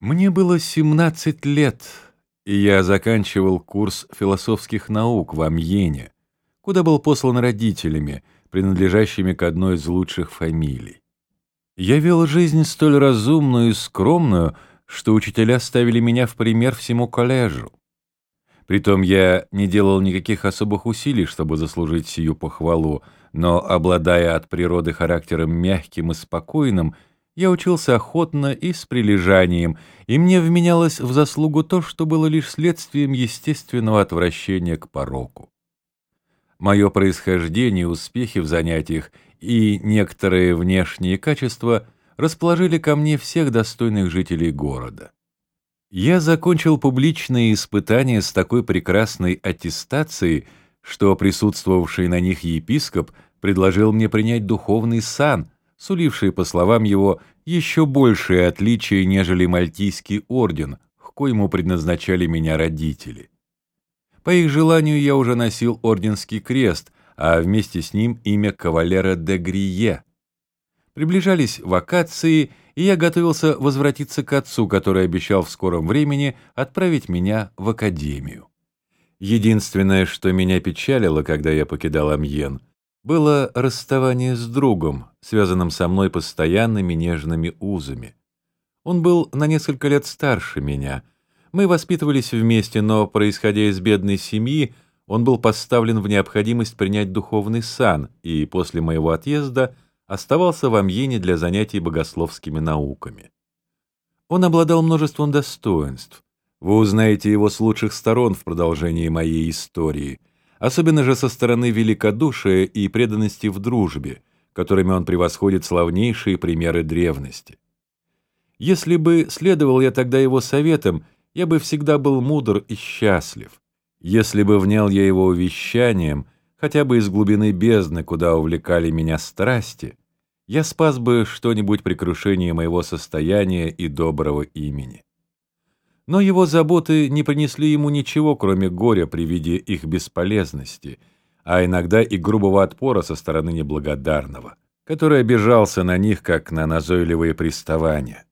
Мне было 17 лет, и я заканчивал курс философских наук в Амьене, куда был послан родителями, принадлежащими к одной из лучших фамилий. Я вел жизнь столь разумную и скромную, что учителя ставили меня в пример всему коллежу. Притом я не делал никаких особых усилий, чтобы заслужить сию похвалу, но, обладая от природы характером мягким и спокойным, я учился охотно и с прилежанием, и мне вменялось в заслугу то, что было лишь следствием естественного отвращения к пороку. Мое происхождение, успехи в занятиях и некоторые внешние качества расположили ко мне всех достойных жителей города. Я закончил публичные испытания с такой прекрасной аттестацией, что присутствовавший на них епископ предложил мне принять духовный сан — сулившие, по словам его, еще большее отличие, нежели Мальтийский орден, к коему предназначали меня родители. По их желанию я уже носил орденский крест, а вместе с ним имя кавалера де Грие. Приближались вакации, и я готовился возвратиться к отцу, который обещал в скором времени отправить меня в академию. Единственное, что меня печалило, когда я покидал Амьен — было расставание с другом, связанным со мной постоянными нежными узами. Он был на несколько лет старше меня. Мы воспитывались вместе, но, происходя из бедной семьи, он был поставлен в необходимость принять духовный сан и после моего отъезда оставался в Амьене для занятий богословскими науками. Он обладал множеством достоинств. Вы узнаете его с лучших сторон в продолжении моей истории — особенно же со стороны великодушия и преданности в дружбе, которыми он превосходит славнейшие примеры древности. Если бы следовал я тогда его советам, я бы всегда был мудр и счастлив. Если бы внял я его увещанием, хотя бы из глубины бездны, куда увлекали меня страсти, я спас бы что-нибудь при крушении моего состояния и доброго имени. Но его заботы не принесли ему ничего, кроме горя при виде их бесполезности, а иногда и грубого отпора со стороны неблагодарного, который обижался на них, как на назойливые приставания.